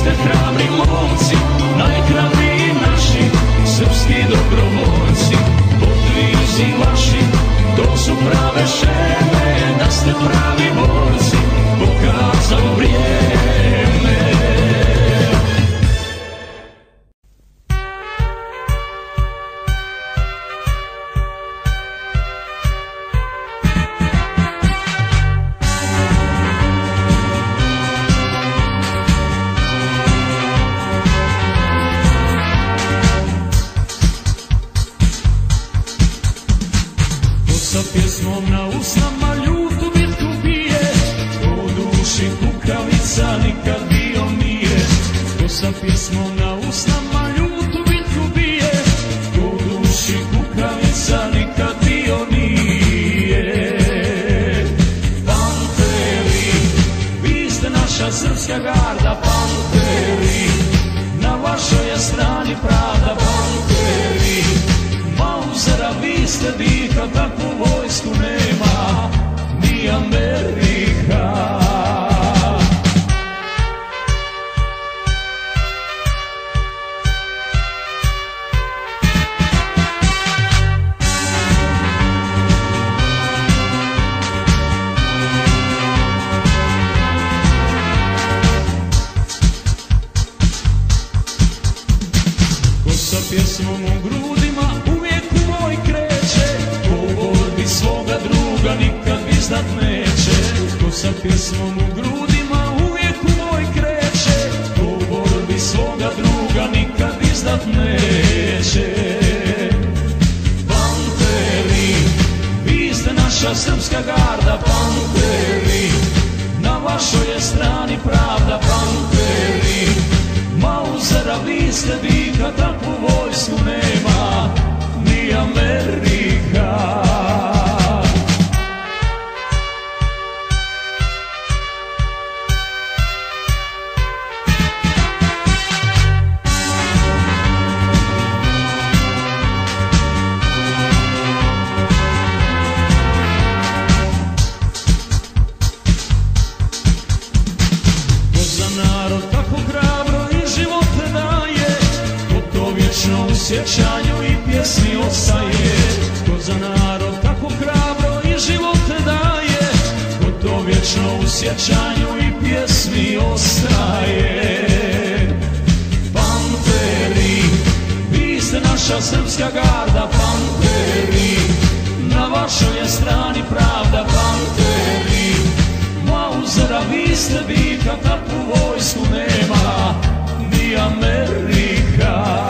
ste hrabri momci, najhrabriji naši, srpski dobrovoljci. Podvizi vaši, to su prave šeme, da ste pravi vojci. Pjesmom na usnama ljutu bitku bije. O duši kukavica nikad bio nije. Ko sa na usnama ljutu bitku bije. O duši kukavica nikad bio nije. Panteri, vi ste naša srpska garda Panteri, na vašoj je strani pravda Panteri, Mauzera vi ste dika tako izdat neće Ko sa pjesmom u grudima uvijek u moj kreće. U borbi svoga druga nikad izdat neće. Panteri, vi ste naša srpska garda Panteri, na vašoj je strani pravda Panteri Mauzera, vi ste dika, takvu vojsku nema, ni Amerika. sjećanju i pjesmi ostaje Panteri, vi ste naša srpska garda Panteri, na vašoj je strani pravda Panteri, Mauzera vi ste vi kad takvu vojsku nema ni Amerika.